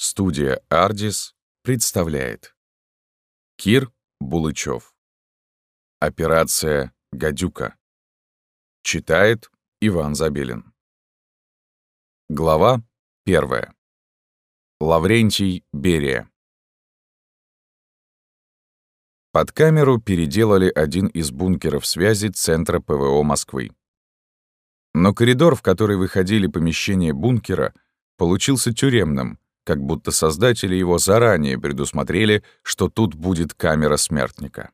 Студия «Ардис» представляет. Кир Булычев. Операция «Гадюка» Читает Иван Забелин. Глава первая. Лаврентий Берия. Под камеру переделали один из бункеров связи Центра ПВО Москвы. Но коридор, в который выходили помещения бункера, получился тюремным — как будто создатели его заранее предусмотрели, что тут будет камера смертника.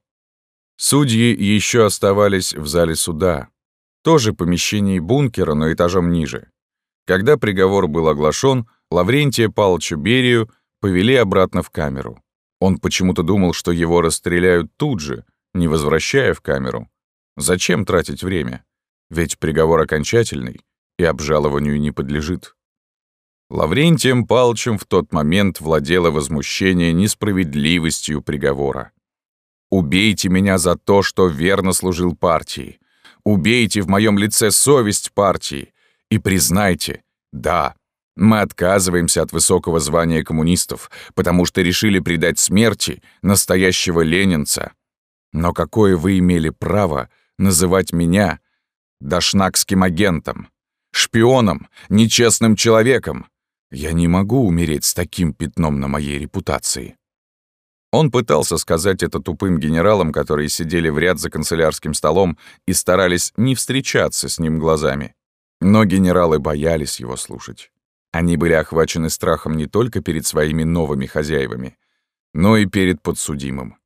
Судьи еще оставались в зале суда, тоже помещении бункера, но этажом ниже. Когда приговор был оглашен, Лаврентия Павловича Берию повели обратно в камеру. Он почему-то думал, что его расстреляют тут же, не возвращая в камеру. Зачем тратить время? Ведь приговор окончательный и обжалованию не подлежит. Лаврентием Палчем в тот момент владело возмущение несправедливостью приговора. «Убейте меня за то, что верно служил партии. Убейте в моем лице совесть партии. И признайте, да, мы отказываемся от высокого звания коммунистов, потому что решили предать смерти настоящего ленинца. Но какое вы имели право называть меня дашнакским агентом, шпионом, нечестным человеком, я не могу умереть с таким пятном на моей репутации. Он пытался сказать это тупым генералам, которые сидели в ряд за канцелярским столом и старались не встречаться с ним глазами. Но генералы боялись его слушать. Они были охвачены страхом не только перед своими новыми хозяевами, но и перед подсудимым.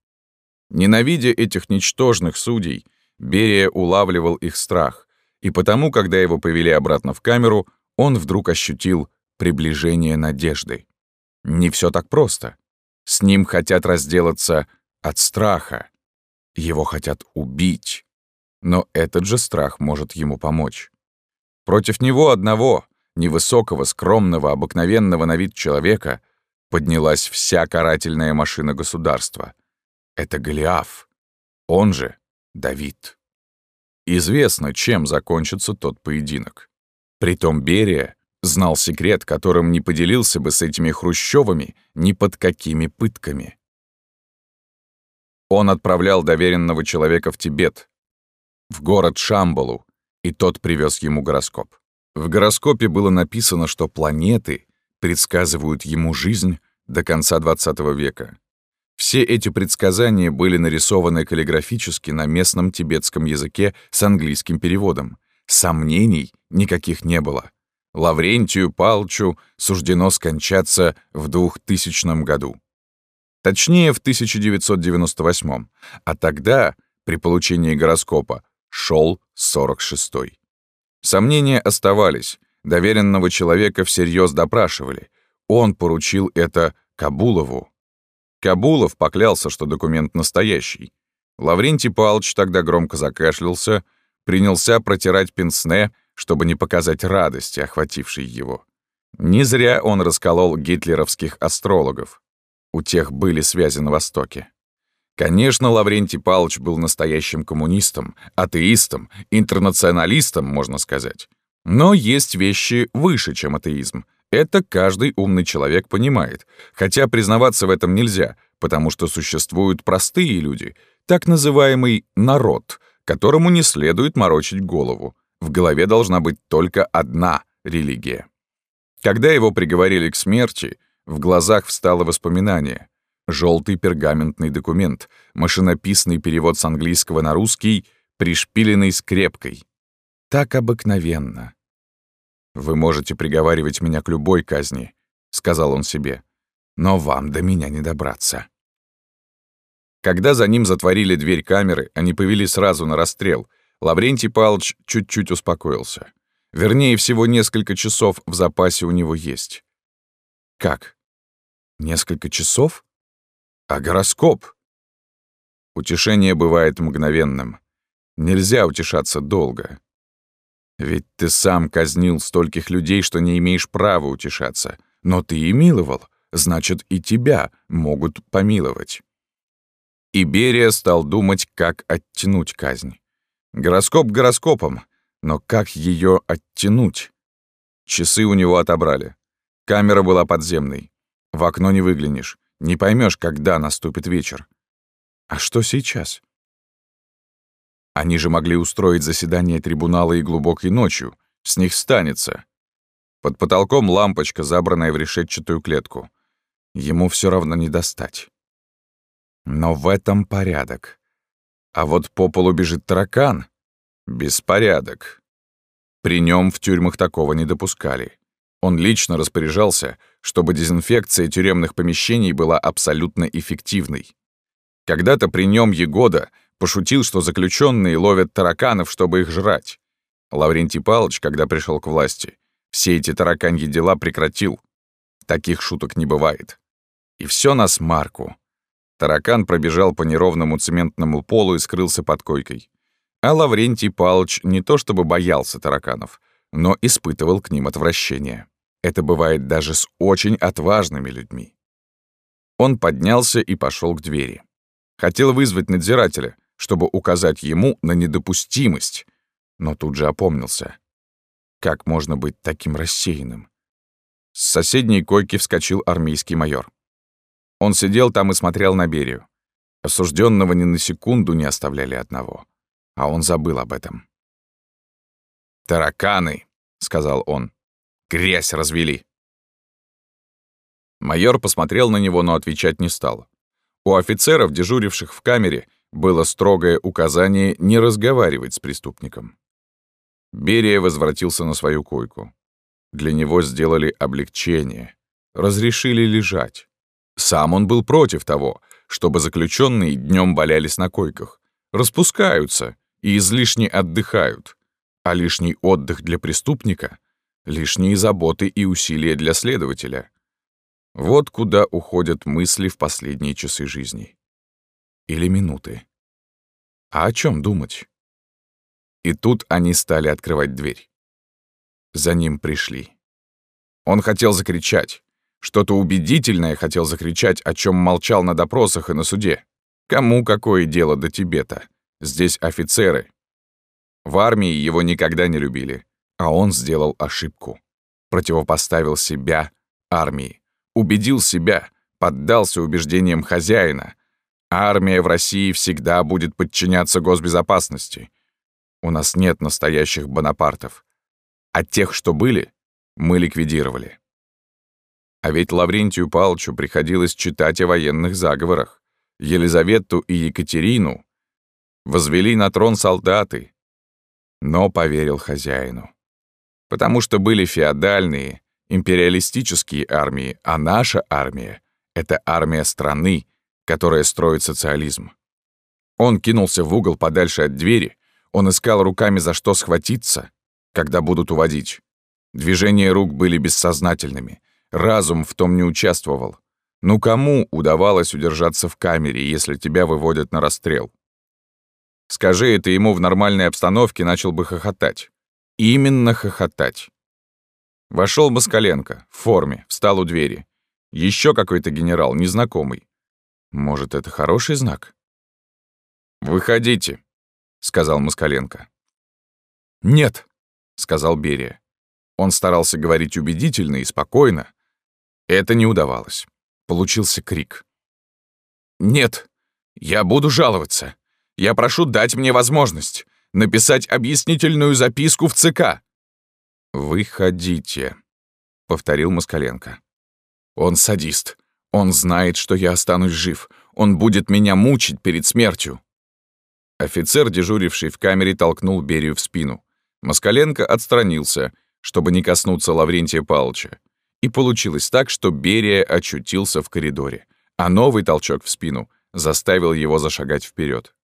Ненавидя этих ничтожных судей, Берия улавливал их страх, и потому, когда его повели обратно в камеру, он вдруг ощутил приближение надежды. Не все так просто. С ним хотят разделаться от страха. Его хотят убить. Но этот же страх может ему помочь. Против него одного, невысокого, скромного, обыкновенного на вид человека, поднялась вся карательная машина государства. Это Голиаф, он же Давид. Известно, чем закончится тот поединок. Притом Берия Знал секрет, которым не поделился бы с этими хрущевыми ни под какими пытками. Он отправлял доверенного человека в Тибет, в город Шамбалу, и тот привез ему гороскоп. В гороскопе было написано, что планеты предсказывают ему жизнь до конца XX века. Все эти предсказания были нарисованы каллиграфически на местном тибетском языке с английским переводом. Сомнений никаких не было. Лаврентию Палчу суждено скончаться в 2000 году. Точнее, в 1998, а тогда, при получении гороскопа, шел 46-й. Сомнения оставались, доверенного человека всерьез допрашивали. Он поручил это Кабулову. Кабулов поклялся, что документ настоящий. Лаврентий Павлович тогда громко закашлялся, принялся протирать пенсне, чтобы не показать радости, охватившей его. Не зря он расколол гитлеровских астрологов. У тех были связи на Востоке. Конечно, Лаврентий Павлович был настоящим коммунистом, атеистом, интернационалистом, можно сказать. Но есть вещи выше, чем атеизм. Это каждый умный человек понимает, хотя признаваться в этом нельзя, потому что существуют простые люди, так называемый «народ», которому не следует морочить голову. В голове должна быть только одна религия. Когда его приговорили к смерти, в глазах встало воспоминание. Желтый пергаментный документ, машинописный перевод с английского на русский, пришпиленный скрепкой. Так обыкновенно. «Вы можете приговаривать меня к любой казни», — сказал он себе, «но вам до меня не добраться». Когда за ним затворили дверь камеры, они повели сразу на расстрел — Лаврентий Павлович чуть-чуть успокоился. Вернее, всего несколько часов в запасе у него есть. Как? Несколько часов? А гороскоп? Утешение бывает мгновенным. Нельзя утешаться долго. Ведь ты сам казнил стольких людей, что не имеешь права утешаться. Но ты и миловал, значит, и тебя могут помиловать. Иберия стал думать, как оттянуть казнь. Гороскоп гороскопом, но как ее оттянуть? Часы у него отобрали. Камера была подземной. В окно не выглянешь, не поймешь, когда наступит вечер. А что сейчас? Они же могли устроить заседание трибунала и глубокой ночью. С них станется. Под потолком лампочка, забранная в решетчатую клетку. Ему все равно не достать. Но в этом порядок. А вот по полу бежит таракан. Беспорядок. При нем в тюрьмах такого не допускали. Он лично распоряжался, чтобы дезинфекция тюремных помещений была абсолютно эффективной. Когда-то при нем Егода пошутил, что заключенные ловят тараканов, чтобы их жрать. Лаврентий Павлович, когда пришел к власти, все эти тараканьи дела прекратил. Таких шуток не бывает. И все на смарку. Таракан пробежал по неровному цементному полу и скрылся под койкой. А Лаврентий Палыч не то чтобы боялся тараканов, но испытывал к ним отвращение. Это бывает даже с очень отважными людьми. Он поднялся и пошел к двери. Хотел вызвать надзирателя, чтобы указать ему на недопустимость, но тут же опомнился. Как можно быть таким рассеянным? С соседней койки вскочил армейский майор. Он сидел там и смотрел на Берию. Осужденного ни на секунду не оставляли одного. А он забыл об этом. «Тараканы!» — сказал он. «Грязь развели!» Майор посмотрел на него, но отвечать не стал. У офицеров, дежуривших в камере, было строгое указание не разговаривать с преступником. Берия возвратился на свою койку. Для него сделали облегчение, разрешили лежать. Сам он был против того, чтобы заключенные днем валялись на койках, распускаются и излишне отдыхают, а лишний отдых для преступника — лишние заботы и усилия для следователя. Вот куда уходят мысли в последние часы жизни. Или минуты. А о чем думать? И тут они стали открывать дверь. За ним пришли. Он хотел закричать. Что-то убедительное хотел закричать, о чем молчал на допросах и на суде. Кому какое дело до Тибета? Здесь офицеры. В армии его никогда не любили, а он сделал ошибку. Противопоставил себя армии. Убедил себя, поддался убеждениям хозяина. Армия в России всегда будет подчиняться госбезопасности. У нас нет настоящих Бонапартов. А тех, что были, мы ликвидировали. А ведь Лаврентию Павловичу приходилось читать о военных заговорах. Елизавету и Екатерину возвели на трон солдаты, но поверил хозяину. Потому что были феодальные, империалистические армии, а наша армия — это армия страны, которая строит социализм. Он кинулся в угол подальше от двери, он искал руками за что схватиться, когда будут уводить. Движения рук были бессознательными, разум в том не участвовал. Ну кому удавалось удержаться в камере, если тебя выводят на расстрел? Скажи это ему в нормальной обстановке, начал бы хохотать. Именно хохотать. Вошел Москаленко, в форме, встал у двери. Еще какой-то генерал, незнакомый. Может, это хороший знак? «Выходите», — сказал Москаленко. «Нет», — сказал Берия. Он старался говорить убедительно и спокойно. Это не удавалось. Получился крик. «Нет, я буду жаловаться. Я прошу дать мне возможность написать объяснительную записку в ЦК. «Выходите», — повторил Москаленко. «Он садист. Он знает, что я останусь жив. Он будет меня мучить перед смертью». Офицер, дежуривший в камере, толкнул Берию в спину. Москаленко отстранился, чтобы не коснуться Лаврентия Павловича. И получилось так, что Берия очутился в коридоре, а новый толчок в спину заставил его зашагать вперед.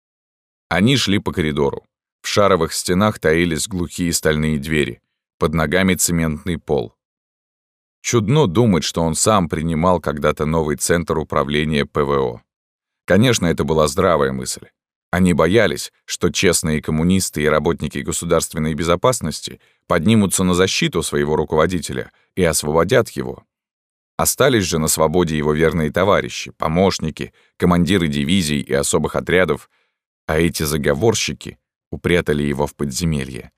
Они шли по коридору. В шаровых стенах таились глухие стальные двери под ногами цементный пол. Чудно думать, что он сам принимал когда-то новый центр управления ПВО. Конечно, это была здравая мысль. Они боялись, что честные коммунисты и работники государственной безопасности поднимутся на защиту своего руководителя и освободят его. Остались же на свободе его верные товарищи, помощники, командиры дивизий и особых отрядов, а эти заговорщики упрятали его в подземелье.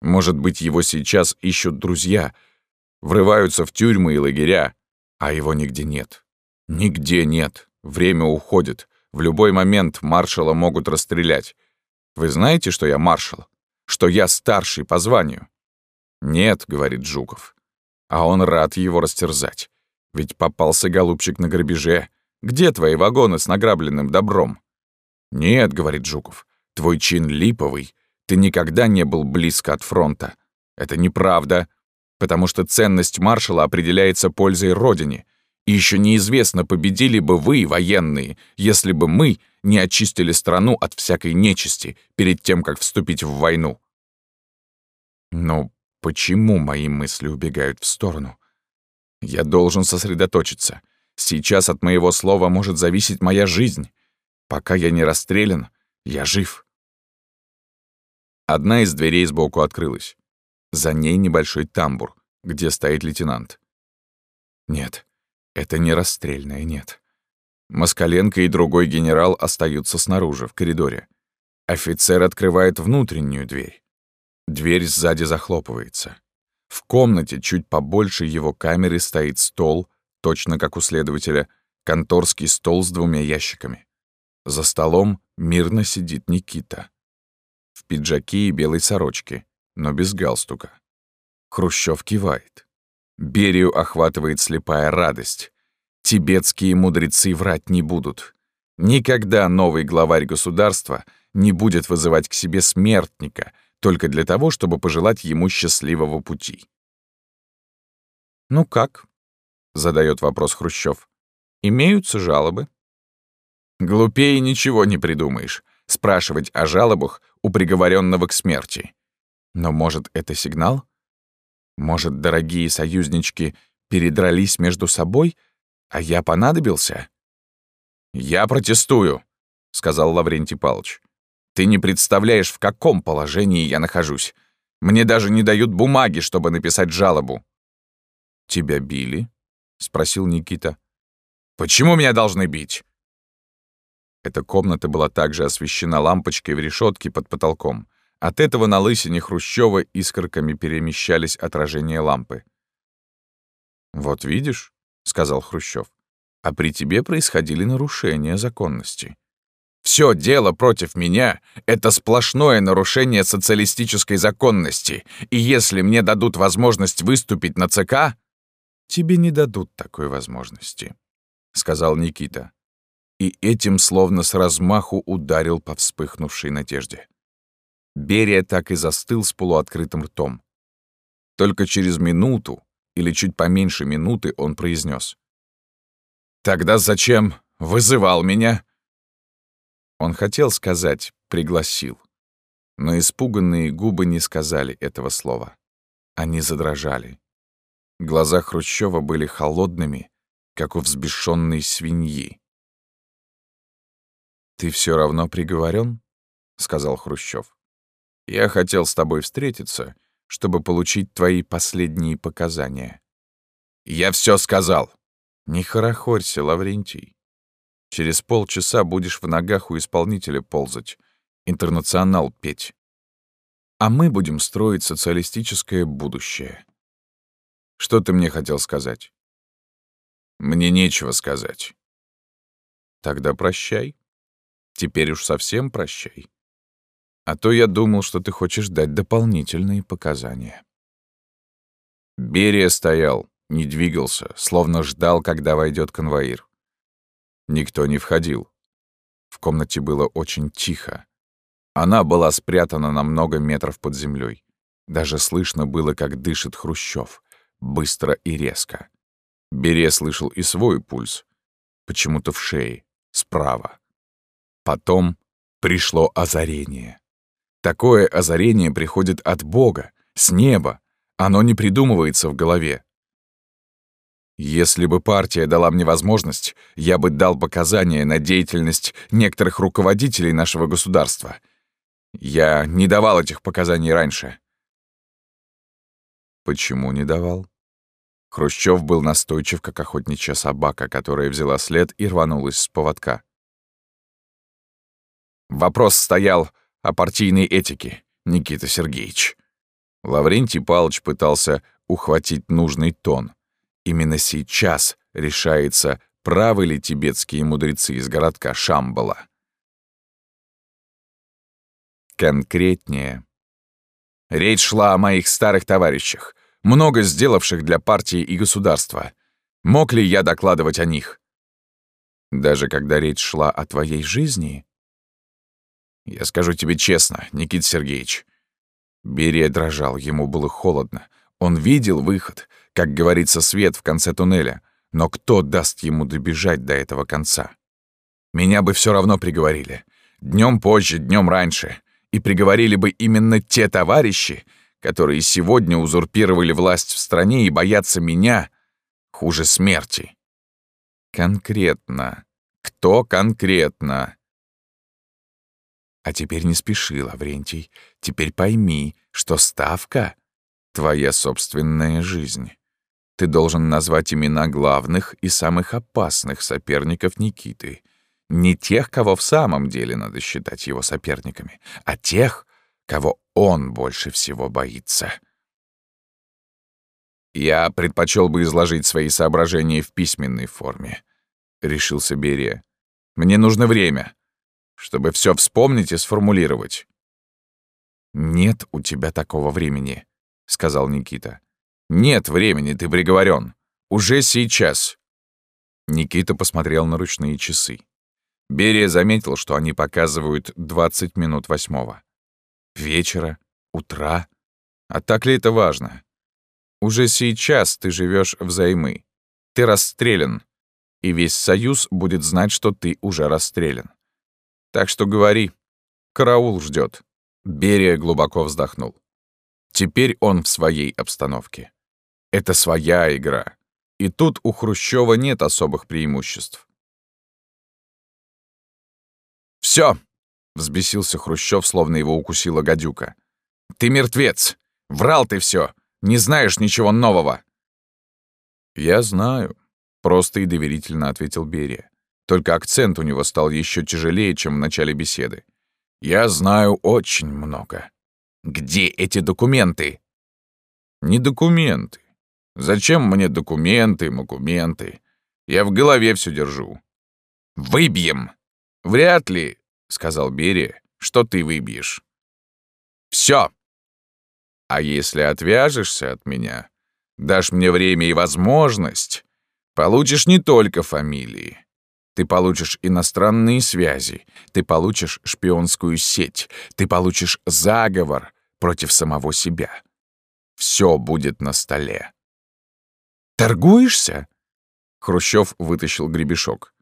Может быть, его сейчас ищут друзья, врываются в тюрьмы и лагеря, А его нигде нет. Нигде нет. Время уходит. В любой момент маршала могут расстрелять. Вы знаете, что я маршал? Что я старший по званию? Нет, говорит Жуков. А он рад его растерзать. Ведь попался голубчик на грабеже. Где твои вагоны с награбленным добром? Нет, говорит Жуков. Твой чин липовый. Ты никогда не был близко от фронта. Это неправда потому что ценность маршала определяется пользой Родине, и еще неизвестно, победили бы вы, военные, если бы мы не очистили страну от всякой нечисти перед тем, как вступить в войну. Но почему мои мысли убегают в сторону? Я должен сосредоточиться. Сейчас от моего слова может зависеть моя жизнь. Пока я не расстрелян, я жив. Одна из дверей сбоку открылась. За ней небольшой тамбур, где стоит лейтенант. Нет, это не расстрельное, нет. Москаленко и другой генерал остаются снаружи, в коридоре. Офицер открывает внутреннюю дверь. Дверь сзади захлопывается. В комнате чуть побольше его камеры стоит стол, точно как у следователя, конторский стол с двумя ящиками. За столом мирно сидит Никита. В пиджаке и белой сорочке но без галстука. Хрущев кивает. Берию охватывает слепая радость. Тибетские мудрецы врать не будут. Никогда новый главарь государства не будет вызывать к себе смертника только для того, чтобы пожелать ему счастливого пути. «Ну как?» — задает вопрос Хрущев. «Имеются жалобы?» Глупее ничего не придумаешь. Спрашивать о жалобах у приговоренного к смерти. Но, может, это сигнал? Может, дорогие союзнички передрались между собой, а я понадобился? «Я протестую», — сказал Лаврентий Павлович. «Ты не представляешь, в каком положении я нахожусь. Мне даже не дают бумаги, чтобы написать жалобу». «Тебя били?» — спросил Никита. «Почему меня должны бить?» Эта комната была также освещена лампочкой в решетке под потолком. От этого на лысине Хрущева искорками перемещались отражения лампы. «Вот видишь», — сказал Хрущев, — «а при тебе происходили нарушения законности». Все дело против меня — это сплошное нарушение социалистической законности, и если мне дадут возможность выступить на ЦК...» «Тебе не дадут такой возможности», — сказал Никита. И этим словно с размаху ударил по вспыхнувшей надежде. Берия так и застыл с полуоткрытым ртом. Только через минуту, или чуть поменьше минуты, он произнес: «Тогда зачем вызывал меня?» Он хотел сказать «пригласил», но испуганные губы не сказали этого слова. Они задрожали. Глаза Хрущева были холодными, как у взбешенной свиньи. «Ты все равно приговорен? сказал Хрущев. Я хотел с тобой встретиться, чтобы получить твои последние показания. Я все сказал. Не хорохорься, Лаврентий. Через полчаса будешь в ногах у исполнителя ползать, интернационал петь. А мы будем строить социалистическое будущее. Что ты мне хотел сказать? Мне нечего сказать. Тогда прощай. Теперь уж совсем прощай. А то я думал, что ты хочешь дать дополнительные показания. Берия стоял, не двигался, словно ждал, когда войдет конвоир. Никто не входил. В комнате было очень тихо. Она была спрятана на много метров под землей. Даже слышно было, как дышит Хрущев, быстро и резко. Берия слышал и свой пульс, почему-то в шее, справа. Потом пришло озарение. Такое озарение приходит от Бога, с неба. Оно не придумывается в голове. Если бы партия дала мне возможность, я бы дал показания на деятельность некоторых руководителей нашего государства. Я не давал этих показаний раньше. Почему не давал? Хрущев был настойчив, как охотничья собака, которая взяла след и рванулась с поводка. Вопрос стоял о партийной этике, Никита Сергеевич». Лаврентий Павлович пытался ухватить нужный тон. Именно сейчас решается, правы ли тибетские мудрецы из городка Шамбала. Конкретнее. Речь шла о моих старых товарищах, много сделавших для партии и государства. Мог ли я докладывать о них? Даже когда речь шла о твоей жизни? Я скажу тебе честно, Никит Сергеевич. Берия дрожал, ему было холодно. Он видел выход, как говорится, свет в конце туннеля. Но кто даст ему добежать до этого конца? Меня бы все равно приговорили. Днем позже, днем раньше. И приговорили бы именно те товарищи, которые сегодня узурпировали власть в стране и боятся меня хуже смерти. Конкретно. Кто конкретно? А теперь не спеши, Лаврентий. Теперь пойми, что ставка — твоя собственная жизнь. Ты должен назвать имена главных и самых опасных соперников Никиты. Не тех, кого в самом деле надо считать его соперниками, а тех, кого он больше всего боится. «Я предпочел бы изложить свои соображения в письменной форме», — решился Берия. «Мне нужно время, чтобы все вспомнить и сформулировать». «Нет у тебя такого времени», — сказал Никита. «Нет времени, ты приговорен. Уже сейчас». Никита посмотрел на ручные часы. Берия заметил, что они показывают 20 минут восьмого. Вечера, утра. А так ли это важно? Уже сейчас ты живешь взаймы. Ты расстрелян. И весь Союз будет знать, что ты уже расстрелян. Так что говори. Караул ждет. Берия глубоко вздохнул. Теперь он в своей обстановке. Это своя игра. И тут у Хрущева нет особых преимуществ. Все, Взбесился Хрущев, словно его укусила гадюка. «Ты мертвец! Врал ты все! Не знаешь ничего нового!» «Я знаю», — просто и доверительно ответил Берия. Только акцент у него стал еще тяжелее, чем в начале беседы. «Я знаю очень много. Где эти документы?» «Не документы. Зачем мне документы, документы? Я в голове все держу». «Выбьем!» «Вряд ли сказал Берия, — что ты выбьешь. Все. А если отвяжешься от меня, дашь мне время и возможность, получишь не только фамилии. Ты получишь иностранные связи, ты получишь шпионскую сеть, ты получишь заговор против самого себя. Все будет на столе. Торгуешься? Хрущев вытащил гребешок.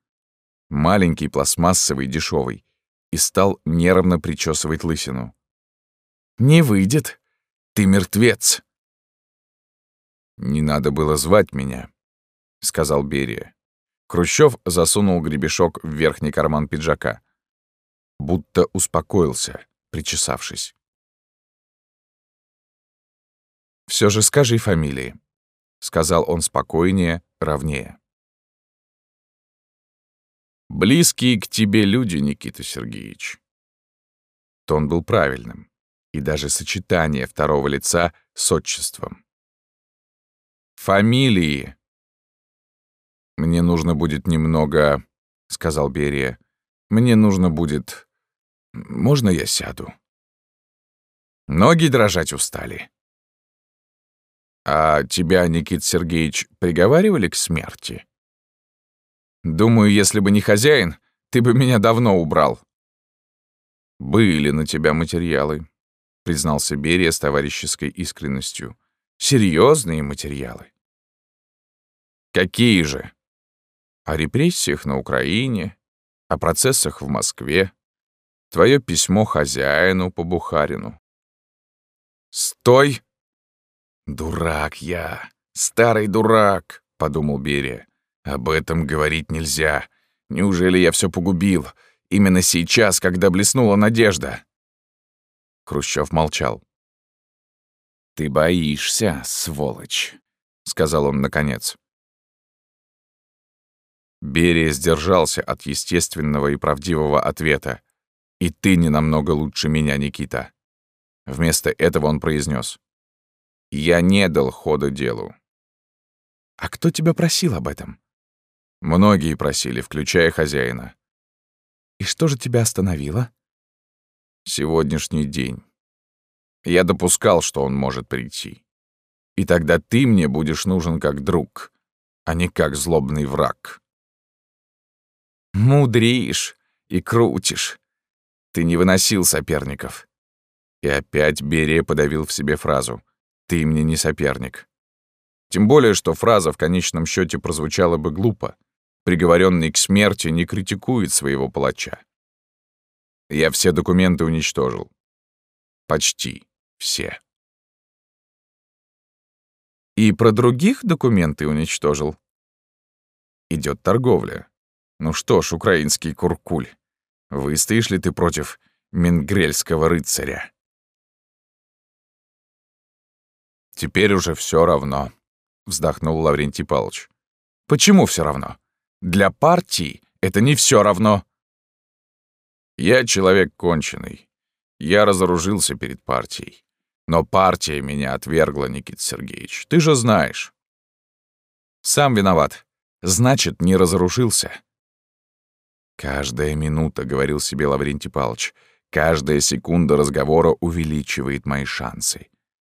Маленький, пластмассовый, дешевый и стал нервно причесывать лысину. «Не выйдет. Ты мертвец!» «Не надо было звать меня», — сказал Берия. Хрущев засунул гребешок в верхний карман пиджака. Будто успокоился, причесавшись. Все же скажи фамилии», — сказал он спокойнее, ровнее. Близкие к тебе люди, Никита Сергеевич. Тон был правильным, и даже сочетание второго лица с отчеством. Фамилии. Мне нужно будет немного, сказал Берия. Мне нужно будет... Можно я сяду? Ноги дрожать устали. А тебя, Никит Сергеевич, приговаривали к смерти? Думаю, если бы не хозяин, ты бы меня давно убрал». «Были на тебя материалы», — признался Берия с товарищеской искренностью. Серьезные материалы». «Какие же?» «О репрессиях на Украине, о процессах в Москве, твое письмо хозяину по Бухарину». «Стой!» «Дурак я, старый дурак», — подумал Берия. Об этом говорить нельзя. Неужели я все погубил? Именно сейчас, когда блеснула надежда. Хрущев молчал. «Ты боишься, сволочь», — сказал он наконец. Берия сдержался от естественного и правдивого ответа. «И ты не намного лучше меня, Никита». Вместо этого он произнес: «Я не дал хода делу». «А кто тебя просил об этом?» Многие просили, включая хозяина. И что же тебя остановило? Сегодняшний день. Я допускал, что он может прийти. И тогда ты мне будешь нужен как друг, а не как злобный враг. Мудришь и крутишь. Ты не выносил соперников. И опять Берия подавил в себе фразу «Ты мне не соперник». Тем более, что фраза в конечном счете прозвучала бы глупо. Приговоренный к смерти не критикует своего палача. Я все документы уничтожил. Почти все. И про других документы уничтожил? Идет торговля. Ну что ж, украинский куркуль, выстоишь ли ты против менгрельского рыцаря? Теперь уже все равно. — вздохнул Лаврентий Павлович. «Почему все равно? Для партии это не все равно». «Я человек конченый. Я разоружился перед партией. Но партия меня отвергла, Никит Сергеевич. Ты же знаешь». «Сам виноват. Значит, не разоружился». «Каждая минута», — говорил себе Лаврентий Павлович, «каждая секунда разговора увеличивает мои шансы».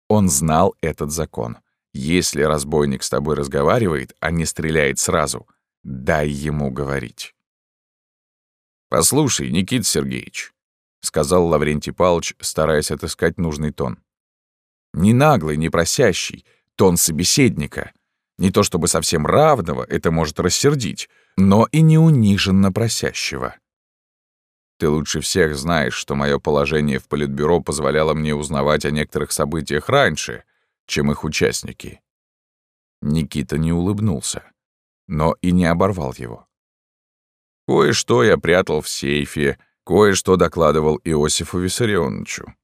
Он знал этот закон. Если разбойник с тобой разговаривает, а не стреляет сразу, дай ему говорить. «Послушай, Никит Сергеевич», — сказал Лаврентий Павлович, стараясь отыскать нужный тон. «Не наглый, не просящий, тон собеседника. Не то чтобы совсем равного, это может рассердить, но и не униженно просящего. Ты лучше всех знаешь, что мое положение в Политбюро позволяло мне узнавать о некоторых событиях раньше, чем их участники. Никита не улыбнулся, но и не оборвал его. Кое-что я прятал в сейфе, кое-что докладывал Иосифу Виссарионовичу.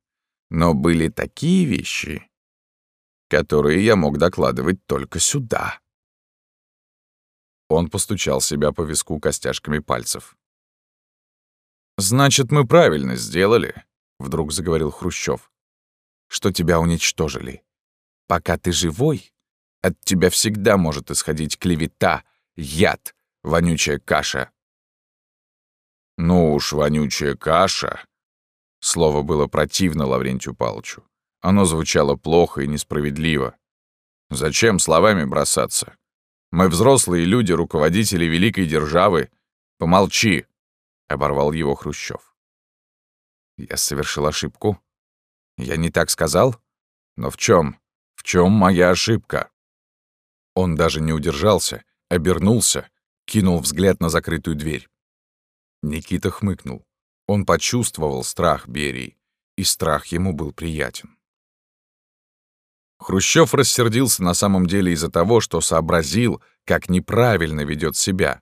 Но были такие вещи, которые я мог докладывать только сюда. Он постучал себя по виску костяшками пальцев. «Значит, мы правильно сделали», — вдруг заговорил Хрущев, «что тебя уничтожили. Пока ты живой, от тебя всегда может исходить клевета, яд, вонючая каша. Ну уж, вонючая каша. Слово было противно Лаврентию Палычу. Оно звучало плохо и несправедливо. Зачем словами бросаться? Мы взрослые люди, руководители великой державы. Помолчи, — оборвал его Хрущев. Я совершил ошибку. Я не так сказал? Но в чем? В чем моя ошибка? Он даже не удержался, обернулся, кинул взгляд на закрытую дверь. Никита хмыкнул. Он почувствовал страх Берии, и страх ему был приятен. Хрущев рассердился на самом деле из-за того, что сообразил, как неправильно ведет себя.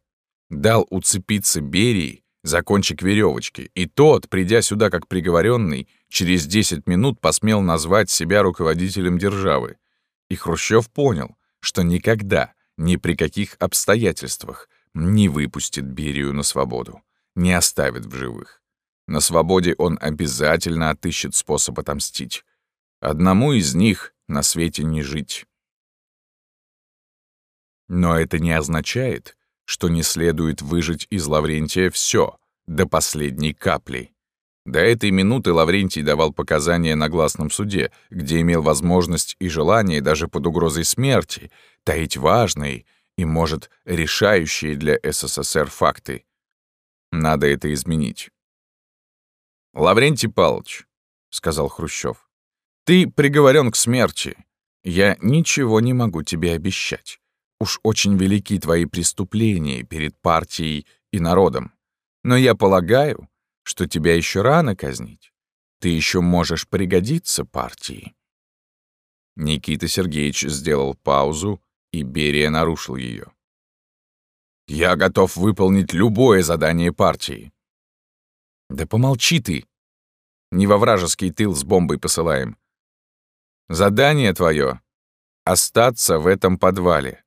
Дал уцепиться Берии за кончик веревочки, и тот, придя сюда как приговоренный, через 10 минут посмел назвать себя руководителем державы. И Хрущев понял, что никогда, ни при каких обстоятельствах не выпустит Берию на свободу, не оставит в живых. На свободе он обязательно отыщет способ отомстить. Одному из них на свете не жить. Но это не означает, что не следует выжить из Лаврентия все до последней капли. До этой минуты Лаврентий давал показания на гласном суде, где имел возможность и желание даже под угрозой смерти таить важные и, может, решающие для СССР факты. Надо это изменить. «Лаврентий Павлович», — сказал Хрущев, — «ты приговорен к смерти. Я ничего не могу тебе обещать. Уж очень велики твои преступления перед партией и народом. Но я полагаю, что тебя еще рано казнить. Ты еще можешь пригодиться партии». Никита Сергеевич сделал паузу, и Берия нарушил ее. «Я готов выполнить любое задание партии». «Да помолчи ты. Не во вражеский тыл с бомбой посылаем. Задание твое — остаться в этом подвале».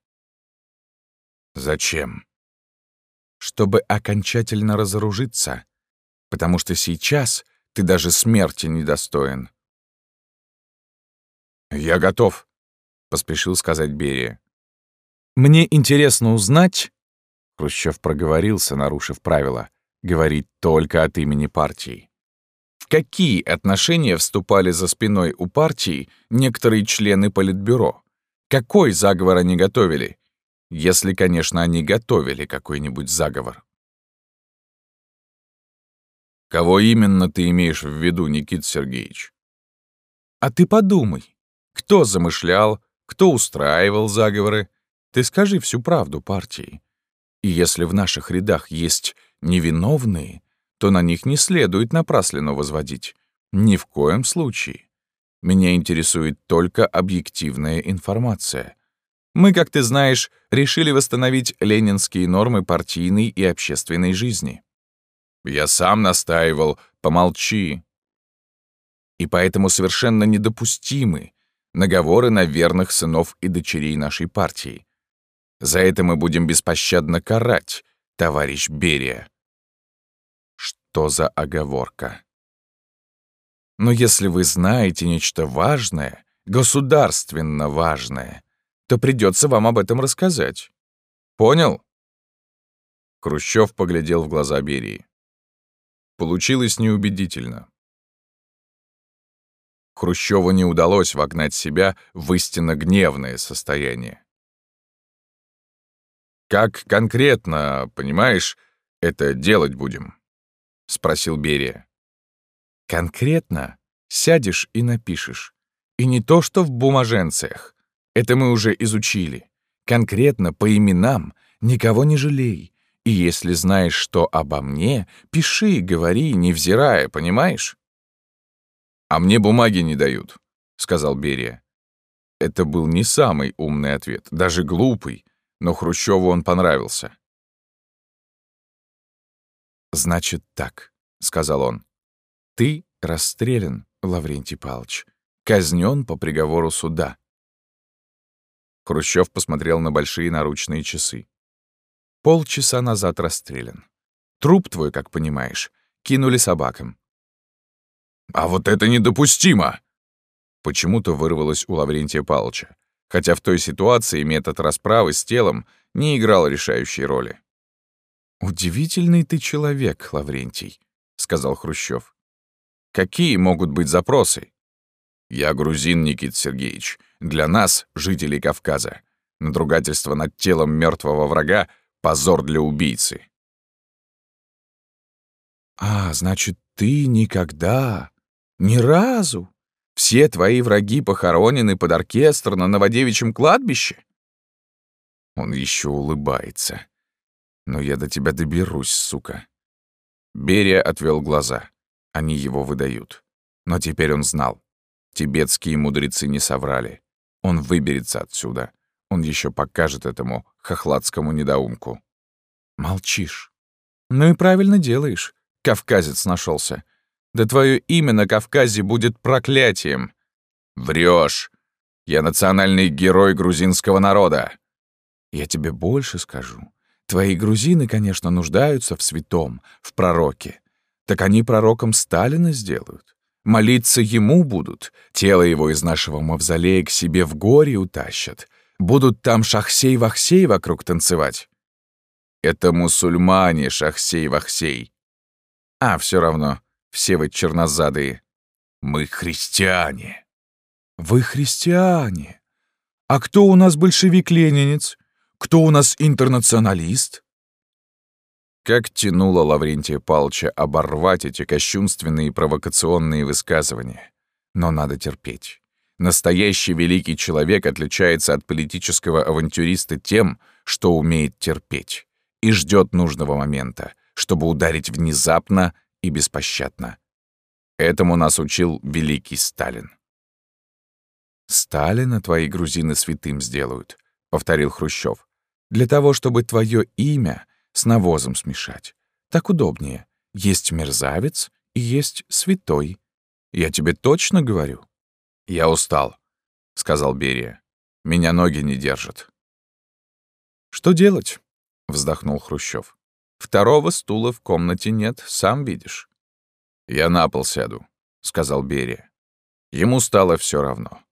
«Зачем?» «Чтобы окончательно разоружиться потому что сейчас ты даже смерти недостоин. «Я готов», — поспешил сказать Берия. «Мне интересно узнать...» Хрущев проговорился, нарушив правила, говорить только от имени партии. В какие отношения вступали за спиной у партии некоторые члены Политбюро? Какой заговор они готовили? Если, конечно, они готовили какой-нибудь заговор. Кого именно ты имеешь в виду, Никит Сергеевич? А ты подумай, кто замышлял, кто устраивал заговоры? Ты скажи всю правду партии. И если в наших рядах есть невиновные, то на них не следует напрасленно возводить. Ни в коем случае. Меня интересует только объективная информация. Мы, как ты знаешь, решили восстановить ленинские нормы партийной и общественной жизни. Я сам настаивал, помолчи. И поэтому совершенно недопустимы наговоры на верных сынов и дочерей нашей партии. За это мы будем беспощадно карать, товарищ Берия. Что за оговорка? Но если вы знаете нечто важное, государственно важное, то придется вам об этом рассказать. Понял? Хрущев поглядел в глаза Берии. Получилось неубедительно. Хрущеву не удалось вогнать себя в истинно гневное состояние. «Как конкретно, понимаешь, это делать будем?» — спросил Берия. «Конкретно сядешь и напишешь. И не то, что в бумаженциях. Это мы уже изучили. Конкретно по именам никого не жалей. И если знаешь, что обо мне, пиши, говори, невзирая, понимаешь? «А мне бумаги не дают», — сказал Берия. Это был не самый умный ответ, даже глупый, но Хрущеву он понравился. «Значит так», — сказал он. «Ты расстрелян, Лаврентий Павлович, казнен по приговору суда. Хрущев посмотрел на большие наручные часы. Полчаса назад расстрелян. Труп твой, как понимаешь, кинули собакам. «А вот это недопустимо!» Почему-то вырвалось у Лаврентия Павловича, хотя в той ситуации метод расправы с телом не играл решающей роли. «Удивительный ты человек, Лаврентий», — сказал Хрущев. «Какие могут быть запросы?» «Я грузин, Никит Сергеевич. Для нас, жителей Кавказа, надругательство над телом мертвого врага — позор для убийцы». «А, значит, ты никогда, ни разу, все твои враги похоронены под оркестр на Новодевичьем кладбище?» Он еще улыбается. «Но я до тебя доберусь, сука». Берия отвел глаза. Они его выдают. Но теперь он знал. Тибетские мудрецы не соврали. Он выберется отсюда. Он еще покажет этому хохладскому недоумку. Молчишь. Ну и правильно делаешь. Кавказец нашелся. Да твое имя на Кавказе будет проклятием. Врешь. Я национальный герой грузинского народа. Я тебе больше скажу. Твои грузины, конечно, нуждаются в святом, в пророке. Так они пророком Сталина сделают. Молиться ему будут, тело его из нашего мавзолея к себе в горе утащат. Будут там шахсей-вахсей вокруг танцевать. Это мусульмане шахсей-вахсей. А, все равно, все вы чернозадые. Мы христиане. Вы христиане. А кто у нас большевик-ленинец? Кто у нас интернационалист? Как тянуло Лаврентия Палча оборвать эти кощунственные провокационные высказывания. Но надо терпеть. Настоящий великий человек отличается от политического авантюриста тем, что умеет терпеть и ждет нужного момента, чтобы ударить внезапно и беспощадно. Этому нас учил великий Сталин. «Сталина твои грузины святым сделают», — повторил Хрущев, «для того, чтобы твое имя — с навозом смешать. Так удобнее. Есть мерзавец и есть святой. Я тебе точно говорю. Я устал, — сказал Берия. Меня ноги не держат. Что делать? — вздохнул Хрущев. Второго стула в комнате нет, сам видишь. Я на пол сяду, — сказал Берия. Ему стало все равно.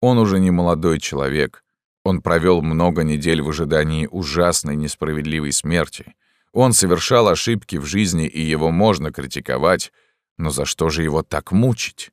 Он уже не молодой человек, Он провел много недель в ожидании ужасной несправедливой смерти. Он совершал ошибки в жизни, и его можно критиковать, но за что же его так мучить?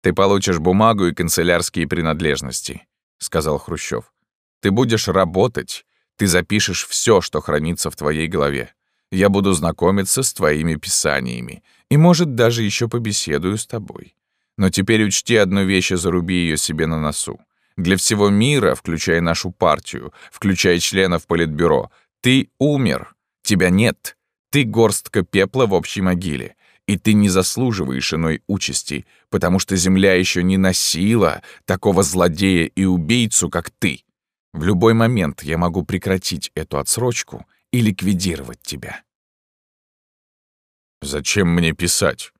«Ты получишь бумагу и канцелярские принадлежности», — сказал Хрущев. «Ты будешь работать, ты запишешь все, что хранится в твоей голове. Я буду знакомиться с твоими писаниями и, может, даже еще побеседую с тобой. Но теперь учти одну вещь и заруби ее себе на носу. Для всего мира, включая нашу партию, включая членов Политбюро, ты умер. Тебя нет. Ты горстка пепла в общей могиле. И ты не заслуживаешь иной участи, потому что земля еще не носила такого злодея и убийцу, как ты. В любой момент я могу прекратить эту отсрочку и ликвидировать тебя. «Зачем мне писать?»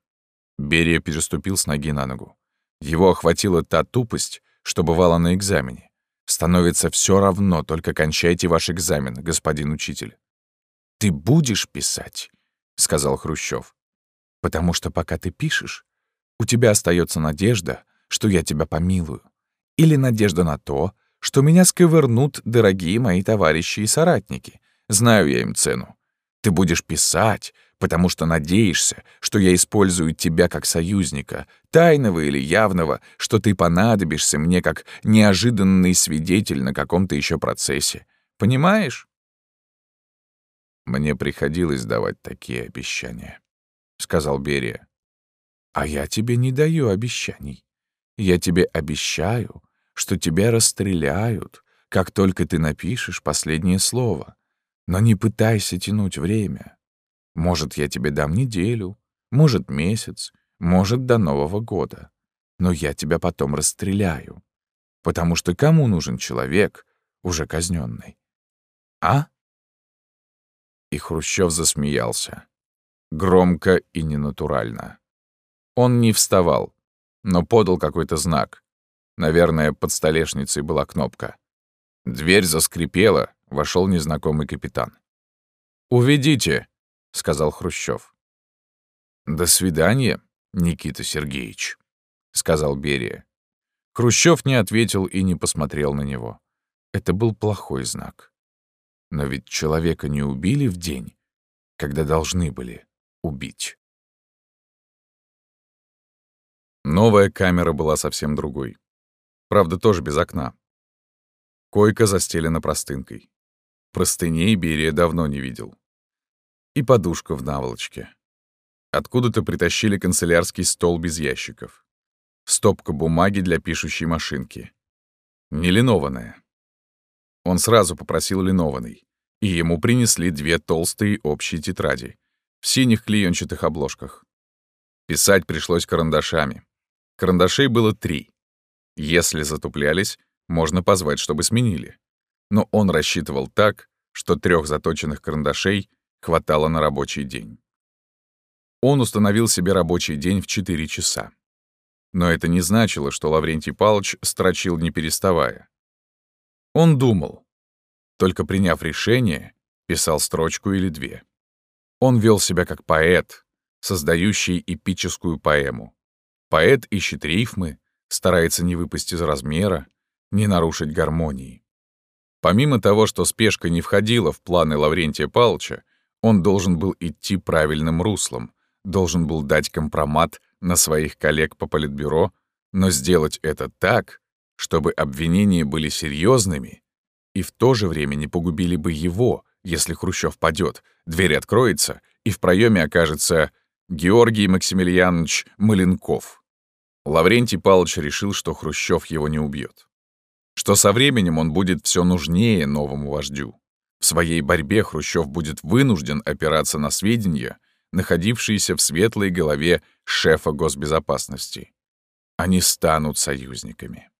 Берия переступил с ноги на ногу. Его охватила та тупость, что бывало на экзамене. Становится все равно, только кончайте ваш экзамен, господин учитель. «Ты будешь писать», — сказал Хрущев. «Потому что пока ты пишешь, у тебя остается надежда, что я тебя помилую, или надежда на то, что меня сковырнут дорогие мои товарищи и соратники. Знаю я им цену. Ты будешь писать, потому что надеешься, что я использую тебя как союзника, тайного или явного, что ты понадобишься мне как неожиданный свидетель на каком-то еще процессе. Понимаешь? Мне приходилось давать такие обещания, — сказал Берия. А я тебе не даю обещаний. Я тебе обещаю, что тебя расстреляют, как только ты напишешь последнее слово. Но не пытайся тянуть время. Может, я тебе дам неделю, может, месяц, может, до Нового года. Но я тебя потом расстреляю. Потому что кому нужен человек, уже казненный? А? И Хрущев засмеялся. Громко и ненатурально. Он не вставал, но подал какой-то знак. Наверное, под столешницей была кнопка. Дверь заскрипела, вошел незнакомый капитан. «Уведите», — сказал Хрущев. «До свидания, Никита Сергеевич», — сказал Берия. Хрущев не ответил и не посмотрел на него. Это был плохой знак. Но ведь человека не убили в день, когда должны были убить. Новая камера была совсем другой. Правда, тоже без окна. Койка застелена простынкой. Простыней Берия давно не видел. И подушка в наволочке. Откуда-то притащили канцелярский стол без ящиков. Стопка бумаги для пишущей машинки. Не линованная. Он сразу попросил линованный. И ему принесли две толстые общие тетради в синих клеенчатых обложках. Писать пришлось карандашами. Карандашей было три. Если затуплялись, можно позвать, чтобы сменили. Но он рассчитывал так, что трех заточенных карандашей хватало на рабочий день. Он установил себе рабочий день в 4 часа. Но это не значило, что Лаврентий Павлович строчил не переставая. Он думал. Только приняв решение, писал строчку или две. Он вел себя как поэт, создающий эпическую поэму. Поэт ищет рифмы, старается не выпасть из размера, не нарушить гармонии. Помимо того, что спешка не входила в планы Лаврентия Павловича, он должен был идти правильным руслом, должен был дать компромат на своих коллег по политбюро, но сделать это так, чтобы обвинения были серьезными и в то же время не погубили бы его, если Хрущев падет, дверь откроется, и в проеме окажется Георгий Максимilianovич Маленков. Лаврентий Павлович решил, что Хрущев его не убьет. Что со временем он будет все нужнее новому вождю. В своей борьбе Хрущев будет вынужден опираться на сведения, находившиеся в светлой голове шефа госбезопасности. Они станут союзниками.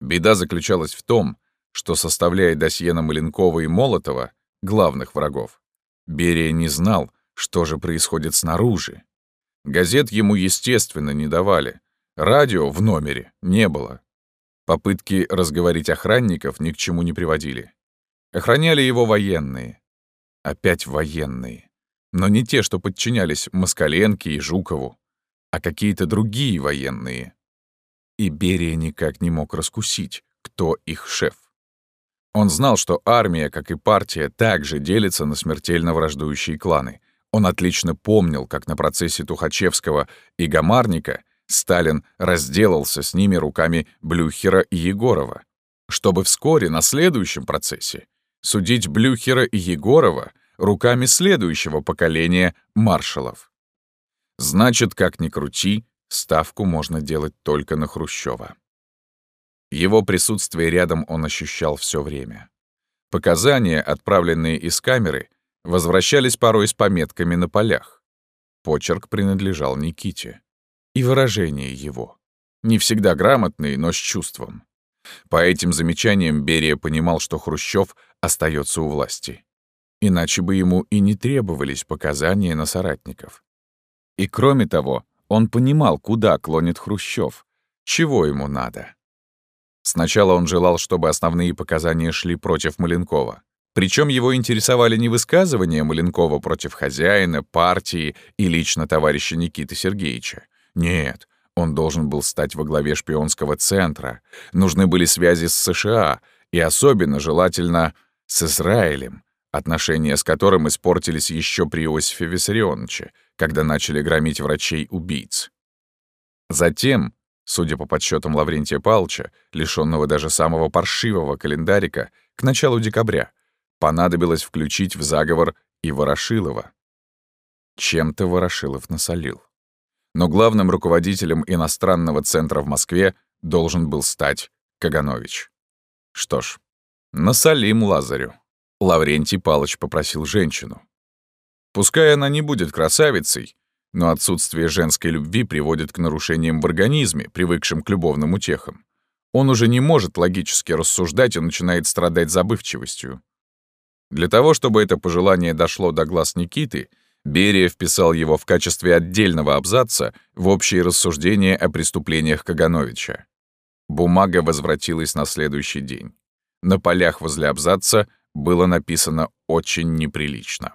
Беда заключалась в том, что, составляя досье на Маленкова и Молотова, главных врагов, Берия не знал, что же происходит снаружи, Газет ему, естественно, не давали. Радио в номере не было. Попытки разговорить охранников ни к чему не приводили. Охраняли его военные. Опять военные. Но не те, что подчинялись Москаленке и Жукову, а какие-то другие военные. И Берия никак не мог раскусить, кто их шеф. Он знал, что армия, как и партия, также делится на смертельно враждующие кланы. Он отлично помнил, как на процессе Тухачевского и Гамарника Сталин разделался с ними руками Блюхера и Егорова, чтобы вскоре на следующем процессе судить Блюхера и Егорова руками следующего поколения маршалов. Значит, как ни крути, ставку можно делать только на Хрущева. Его присутствие рядом он ощущал все время. Показания, отправленные из камеры, возвращались порой с пометками на полях. Почерк принадлежал Никите. И выражение его. Не всегда грамотные, но с чувством. По этим замечаниям Берия понимал, что Хрущев остается у власти. Иначе бы ему и не требовались показания на соратников. И кроме того, он понимал, куда клонит Хрущев, чего ему надо. Сначала он желал, чтобы основные показания шли против Маленкова. Причем его интересовали не высказывания Маленкова против хозяина, партии и лично товарища Никиты Сергеевича. Нет, он должен был стать во главе шпионского центра. Нужны были связи с США, и особенно желательно с Израилем, отношения с которым испортились еще при Иосифе Виссарионовиче, когда начали громить врачей-убийц. Затем, судя по подсчетам Лаврентия Палча, лишенного даже самого паршивого календарика, к началу декабря, понадобилось включить в заговор и Ворошилова. Чем-то Ворошилов насолил. Но главным руководителем иностранного центра в Москве должен был стать Каганович. Что ж, насолим Лазарю. Лаврентий Палыч попросил женщину. Пускай она не будет красавицей, но отсутствие женской любви приводит к нарушениям в организме, привыкшим к любовным утехам. Он уже не может логически рассуждать и начинает страдать забывчивостью. Для того, чтобы это пожелание дошло до глаз Никиты, Берия вписал его в качестве отдельного абзаца в общие рассуждения о преступлениях Кагановича. Бумага возвратилась на следующий день. На полях возле абзаца было написано очень неприлично.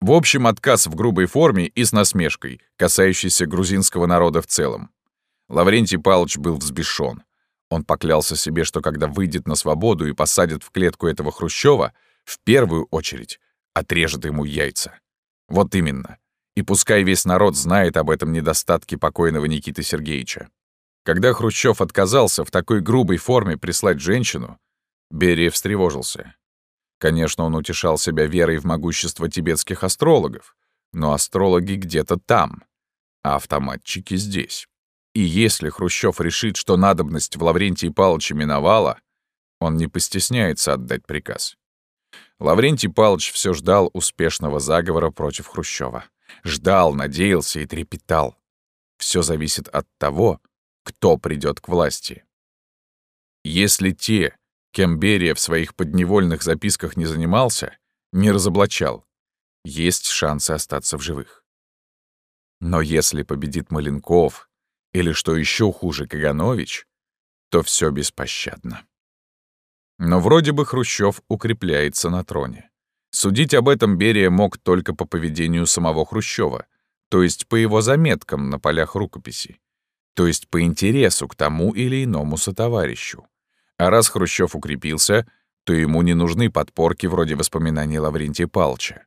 В общем, отказ в грубой форме и с насмешкой, касающийся грузинского народа в целом. Лаврентий Павлович был взбешен. Он поклялся себе, что когда выйдет на свободу и посадит в клетку этого Хрущева, в первую очередь отрежет ему яйца. Вот именно. И пускай весь народ знает об этом недостатке покойного Никиты Сергеевича. Когда Хрущев отказался в такой грубой форме прислать женщину, Берия встревожился. Конечно, он утешал себя верой в могущество тибетских астрологов, но астрологи где-то там, а автоматчики здесь. И если Хрущев решит, что надобность в Лаврентии Павловиче миновала, он не постесняется отдать приказ. Лаврентий Павлович все ждал успешного заговора против Хрущева. Ждал, надеялся и трепетал. Все зависит от того, кто придет к власти. Если те, кем Берия в своих подневольных записках не занимался, не разоблачал, есть шансы остаться в живых. Но если победит Маленков или, что еще хуже, Каганович, то все беспощадно. Но вроде бы Хрущев укрепляется на троне. Судить об этом Берия мог только по поведению самого Хрущева, то есть по его заметкам на полях рукописи, то есть по интересу к тому или иному сотоварищу. А раз Хрущев укрепился, то ему не нужны подпорки вроде воспоминаний Лаврентия Палча.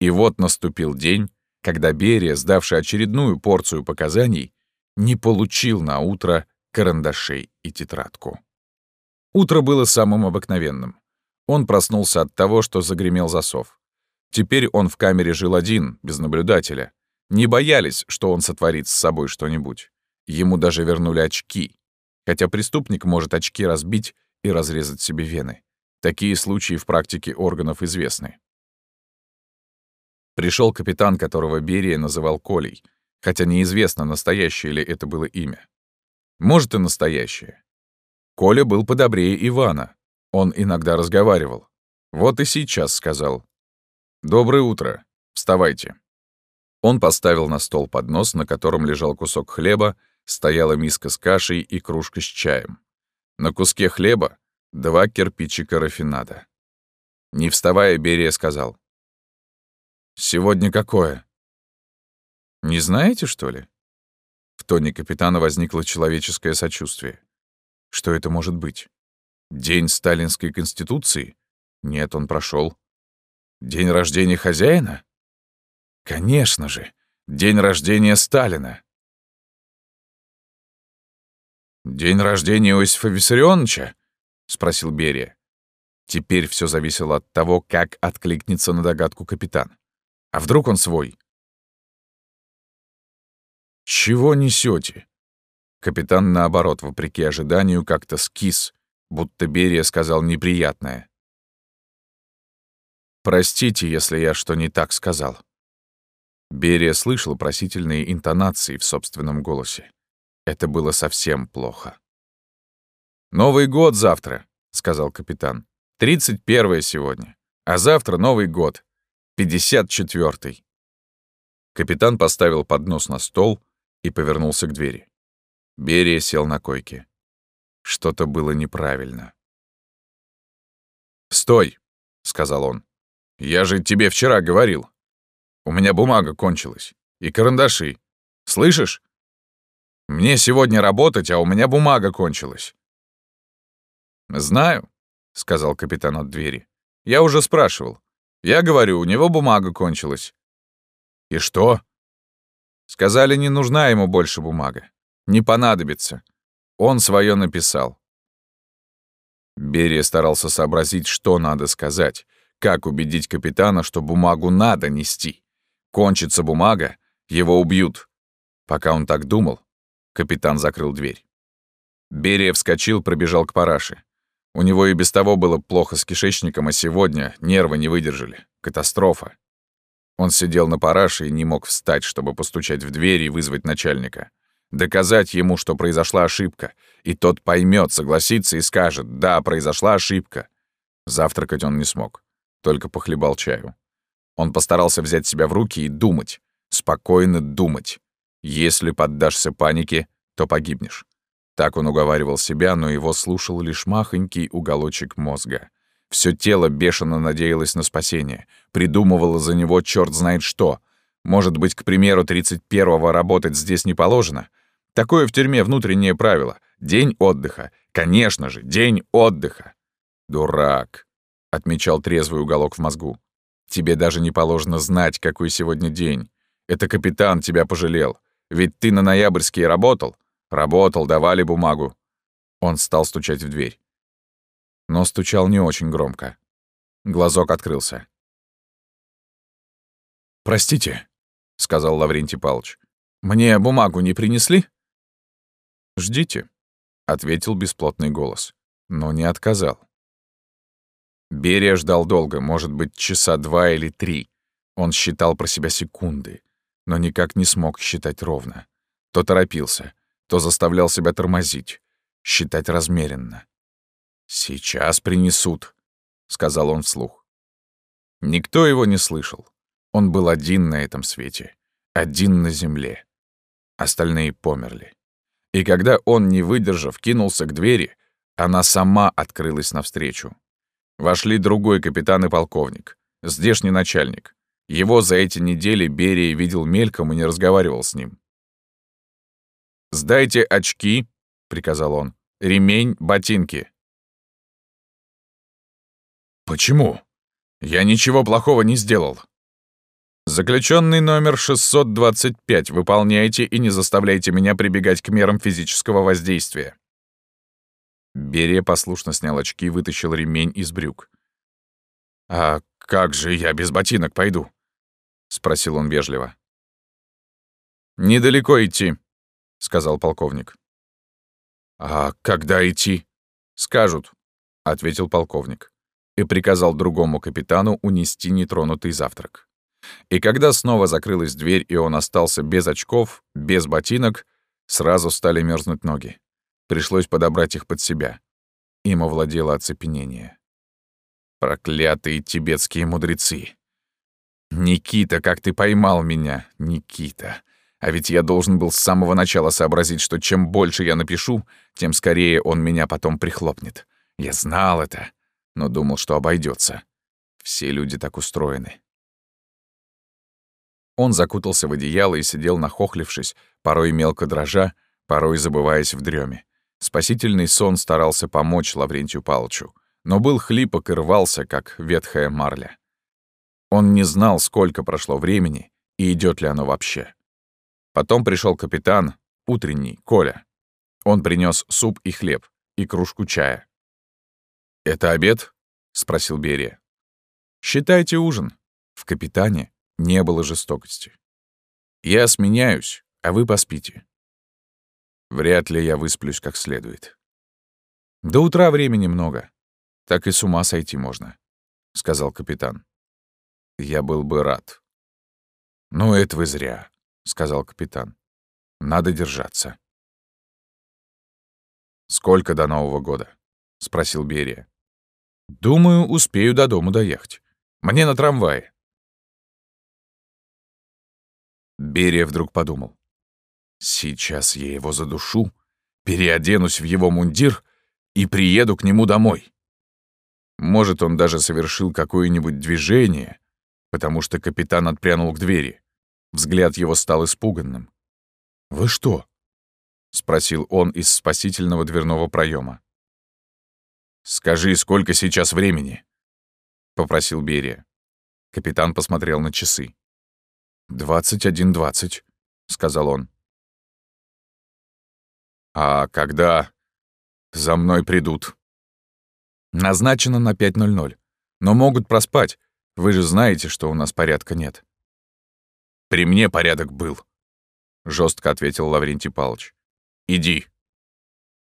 И вот наступил день, когда Берия, сдавший очередную порцию показаний, не получил на утро карандашей и тетрадку. Утро было самым обыкновенным. Он проснулся от того, что загремел засов. Теперь он в камере жил один, без наблюдателя. Не боялись, что он сотворит с собой что-нибудь. Ему даже вернули очки, хотя преступник может очки разбить и разрезать себе вены. Такие случаи в практике органов известны. Пришел капитан, которого Берия называл Колей, хотя неизвестно, настоящее ли это было имя. Может, и настоящее. Коля был подобрее Ивана. Он иногда разговаривал. Вот и сейчас сказал. «Доброе утро. Вставайте». Он поставил на стол поднос, на котором лежал кусок хлеба, стояла миска с кашей и кружка с чаем. На куске хлеба два кирпичика рафинада. Не вставая, Берия сказал. «Сегодня какое?» «Не знаете, что ли?» В тоне капитана возникло человеческое сочувствие. Что это может быть? День Сталинской Конституции? Нет, он прошел. День рождения хозяина? Конечно же, день рождения Сталина. «День рождения Иосифа Виссарионовича?» — спросил Берия. Теперь все зависело от того, как откликнется на догадку капитан. А вдруг он свой? «Чего несете? Капитан, наоборот, вопреки ожиданию, как-то скис, будто Берия сказал неприятное. «Простите, если я что не так сказал». Берия слышал просительные интонации в собственном голосе. Это было совсем плохо. «Новый год завтра», — сказал капитан. «Тридцать первое сегодня. А завтра Новый год. Пятьдесят четвертый». Капитан поставил поднос на стол и повернулся к двери. Берия сел на койке. Что-то было неправильно. «Стой!» — сказал он. «Я же тебе вчера говорил. У меня бумага кончилась. И карандаши. Слышишь? Мне сегодня работать, а у меня бумага кончилась». «Знаю», — сказал капитан от двери. «Я уже спрашивал. Я говорю, у него бумага кончилась». «И что?» Сказали, не нужна ему больше бумага. Не понадобится. Он свое написал. Берия старался сообразить, что надо сказать, как убедить капитана, что бумагу надо нести. Кончится бумага, его убьют. Пока он так думал, капитан закрыл дверь. Берия вскочил, пробежал к параше. У него и без того было плохо с кишечником, а сегодня нервы не выдержали. Катастрофа. Он сидел на параше и не мог встать, чтобы постучать в дверь и вызвать начальника. Доказать ему, что произошла ошибка, и тот поймет, согласится и скажет «да, произошла ошибка». Завтракать он не смог, только похлебал чаю. Он постарался взять себя в руки и думать, спокойно думать. Если поддашься панике, то погибнешь. Так он уговаривал себя, но его слушал лишь махонький уголочек мозга. Все тело бешено надеялось на спасение, придумывало за него черт знает что. Может быть, к примеру, 31-го работать здесь не положено? Такое в тюрьме внутреннее правило. День отдыха. Конечно же, день отдыха. Дурак, — отмечал трезвый уголок в мозгу. Тебе даже не положено знать, какой сегодня день. Это капитан тебя пожалел. Ведь ты на ноябрьские работал? Работал, давали бумагу. Он стал стучать в дверь но стучал не очень громко. Глазок открылся. «Простите», — сказал Лаврентий Павлович. «Мне бумагу не принесли?» «Ждите», — ответил бесплотный голос, но не отказал. Берия ждал долго, может быть, часа два или три. Он считал про себя секунды, но никак не смог считать ровно. То торопился, то заставлял себя тормозить, считать размеренно. «Сейчас принесут», — сказал он вслух. Никто его не слышал. Он был один на этом свете, один на земле. Остальные померли. И когда он, не выдержав, кинулся к двери, она сама открылась навстречу. Вошли другой капитан и полковник, здешний начальник. Его за эти недели Берия видел мельком и не разговаривал с ним. «Сдайте очки», — приказал он, — «ремень, ботинки». «Почему? Я ничего плохого не сделал». Заключенный номер 625 выполняйте и не заставляйте меня прибегать к мерам физического воздействия. Берия послушно снял очки и вытащил ремень из брюк. «А как же я без ботинок пойду?» — спросил он вежливо. «Недалеко идти», — сказал полковник. «А когда идти?» «Скажут», — ответил полковник и приказал другому капитану унести нетронутый завтрак. И когда снова закрылась дверь, и он остался без очков, без ботинок, сразу стали мерзнуть ноги. Пришлось подобрать их под себя. Им овладело оцепенение. Проклятые тибетские мудрецы. «Никита, как ты поймал меня, Никита!» А ведь я должен был с самого начала сообразить, что чем больше я напишу, тем скорее он меня потом прихлопнет. Я знал это но думал, что обойдется. Все люди так устроены. Он закутался в одеяло и сидел нахохлившись, порой мелко дрожа, порой забываясь в дреме. Спасительный сон старался помочь Лаврентию Палычу, но был хлипок и рвался, как ветхая марля. Он не знал, сколько прошло времени и идет ли оно вообще. Потом пришел капитан, утренний, Коля. Он принес суп и хлеб, и кружку чая. «Это обед?» — спросил Берия. «Считайте ужин. В капитане не было жестокости. Я сменяюсь, а вы поспите. Вряд ли я высплюсь как следует. До утра времени много. Так и с ума сойти можно, — сказал капитан. Я был бы рад. «Ну, это вы зря», — сказал капитан. «Надо держаться». «Сколько до Нового года?» — спросил Берия. «Думаю, успею до дома доехать. Мне на трамвае». Берия вдруг подумал. Сейчас я его задушу, переоденусь в его мундир и приеду к нему домой. Может, он даже совершил какое-нибудь движение, потому что капитан отпрянул к двери. Взгляд его стал испуганным. «Вы что?» — спросил он из спасительного дверного проема. «Скажи, сколько сейчас времени?» — попросил Берия. Капитан посмотрел на часы. «Двадцать один двадцать», — сказал он. А когда за мной придут? Назначено на 5.00. Но могут проспать. Вы же знаете, что у нас порядка нет. При мне порядок был, жестко ответил Лаврентий Павлович. Иди.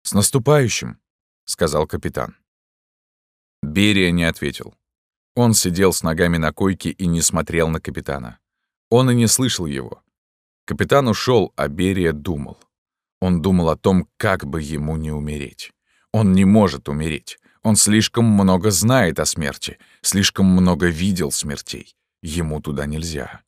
С наступающим, сказал капитан. Берия не ответил. Он сидел с ногами на койке и не смотрел на капитана. Он и не слышал его. Капитан ушел, а Берия думал. Он думал о том, как бы ему не умереть. Он не может умереть. Он слишком много знает о смерти, слишком много видел смертей. Ему туда нельзя.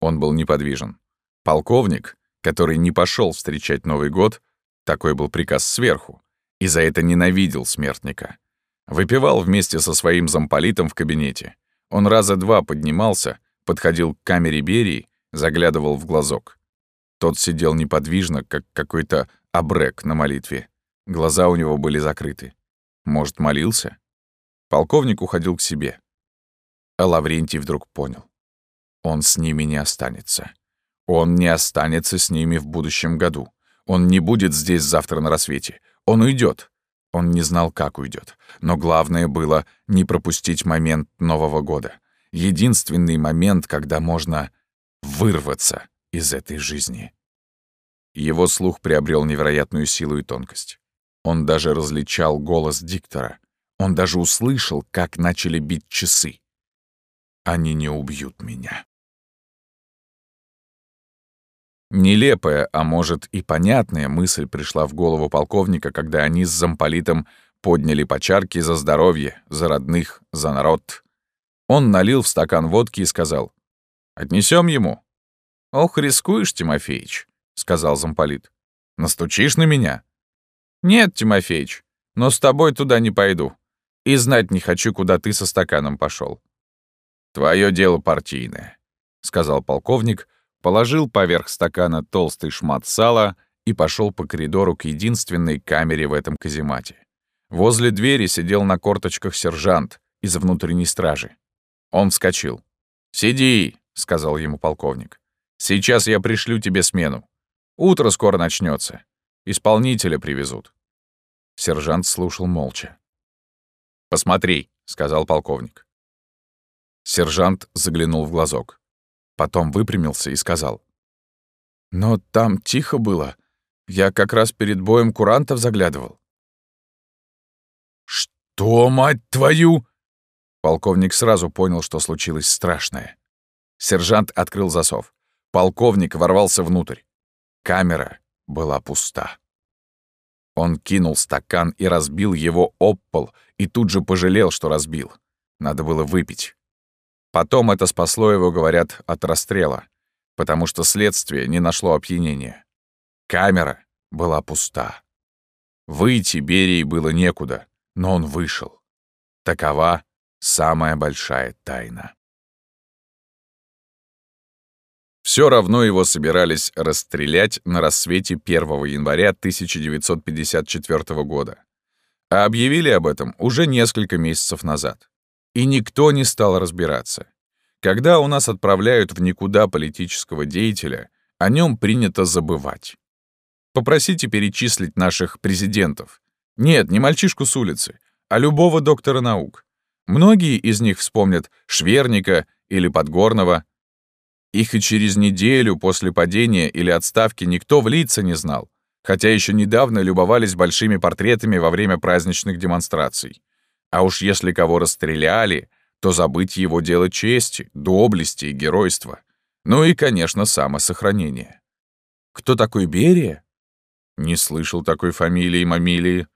Он был неподвижен. Полковник, который не пошел встречать Новый год, такой был приказ сверху, и за это ненавидел смертника. Выпивал вместе со своим замполитом в кабинете. Он раза два поднимался, подходил к камере Берии, заглядывал в глазок. Тот сидел неподвижно, как какой-то абрек на молитве. Глаза у него были закрыты. Может, молился? Полковник уходил к себе. А Лаврентий вдруг понял. Он с ними не останется. Он не останется с ними в будущем году. Он не будет здесь завтра на рассвете. Он уйдет. Он не знал, как уйдет. Но главное было не пропустить момент Нового года. Единственный момент, когда можно вырваться из этой жизни. Его слух приобрел невероятную силу и тонкость. Он даже различал голос диктора. Он даже услышал, как начали бить часы. «Они не убьют меня». Нелепая, а может и понятная мысль пришла в голову полковника, когда они с замполитом подняли по чарке за здоровье, за родных, за народ. Он налил в стакан водки и сказал, «Отнесем ему?» «Ох, рискуешь, Тимофеич», — сказал замполит. «Настучишь на меня?» «Нет, Тимофеич, но с тобой туда не пойду. И знать не хочу, куда ты со стаканом пошел. «Твое дело партийное», — сказал полковник, положил поверх стакана толстый шмат сала и пошел по коридору к единственной камере в этом каземате. Возле двери сидел на корточках сержант из внутренней стражи. Он вскочил. «Сиди», — сказал ему полковник. Сейчас я пришлю тебе смену. Утро скоро начнется. Исполнителя привезут». Сержант слушал молча. «Посмотри», — сказал полковник. Сержант заглянул в глазок. Потом выпрямился и сказал. «Но там тихо было. Я как раз перед боем курантов заглядывал». «Что, мать твою?» Полковник сразу понял, что случилось страшное. Сержант открыл засов. Полковник ворвался внутрь. Камера была пуста. Он кинул стакан и разбил его об пол, и тут же пожалел, что разбил. Надо было выпить. Потом это спасло его, говорят, от расстрела, потому что следствие не нашло опьянения. Камера была пуста. Выйти Берии было некуда, но он вышел. Такова самая большая тайна. Все равно его собирались расстрелять на рассвете 1 января 1954 года. А объявили об этом уже несколько месяцев назад. И никто не стал разбираться. Когда у нас отправляют в никуда политического деятеля, о нем принято забывать. Попросите перечислить наших президентов. Нет, не мальчишку с улицы, а любого доктора наук. Многие из них вспомнят Шверника или Подгорного, их и через неделю после падения или отставки никто в лица не знал, хотя еще недавно любовались большими портретами во время праздничных демонстраций. А уж если кого расстреляли, то забыть его дело чести, доблести и геройства. Ну и, конечно, самосохранение. Кто такой Берия? Не слышал такой фамилии Мамилии.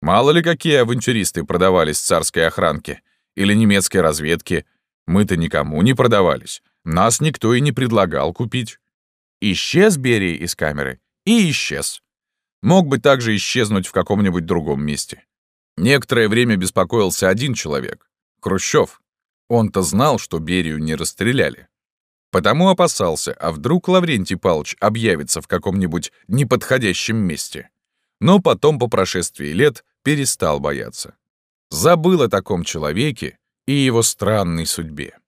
Мало ли какие авантюристы продавались царской охранке или немецкой разведке. Мы-то никому не продавались. Нас никто и не предлагал купить. Исчез Берия из камеры и исчез. Мог бы также исчезнуть в каком-нибудь другом месте. Некоторое время беспокоился один человек — Хрущев. Он-то знал, что Берию не расстреляли. Потому опасался, а вдруг Лаврентий Палыч объявится в каком-нибудь неподходящем месте. Но потом, по прошествии лет, перестал бояться. Забыл о таком человеке и его странной судьбе.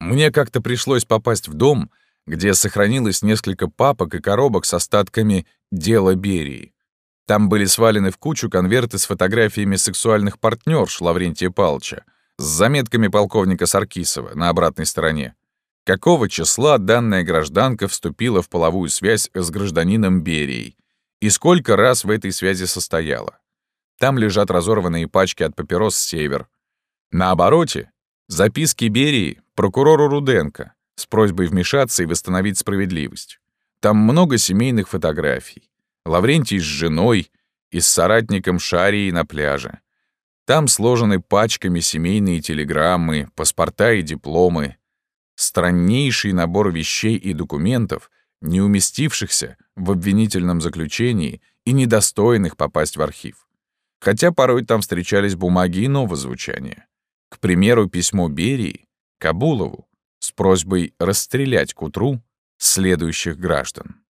Мне как-то пришлось попасть в дом, где сохранилось несколько папок и коробок с остатками дела Берии. Там были свалены в кучу конверты с фотографиями сексуальных партнерш Лаврентия Палча, с заметками полковника Саркисова на обратной стороне. Какого числа данная гражданка вступила в половую связь с гражданином Берией? И сколько раз в этой связи состояла? Там лежат разорванные пачки от папирос «Север». На обороте — записки Берии прокурору Руденко с просьбой вмешаться и восстановить справедливость. Там много семейных фотографий. Лаврентий с женой и с соратником Шарией на пляже. Там сложены пачками семейные телеграммы, паспорта и дипломы. Страннейший набор вещей и документов, не уместившихся в обвинительном заключении и недостойных попасть в архив. Хотя порой там встречались бумаги иного звучания. К примеру, письмо Берии Кабулову с просьбой расстрелять к утру следующих граждан.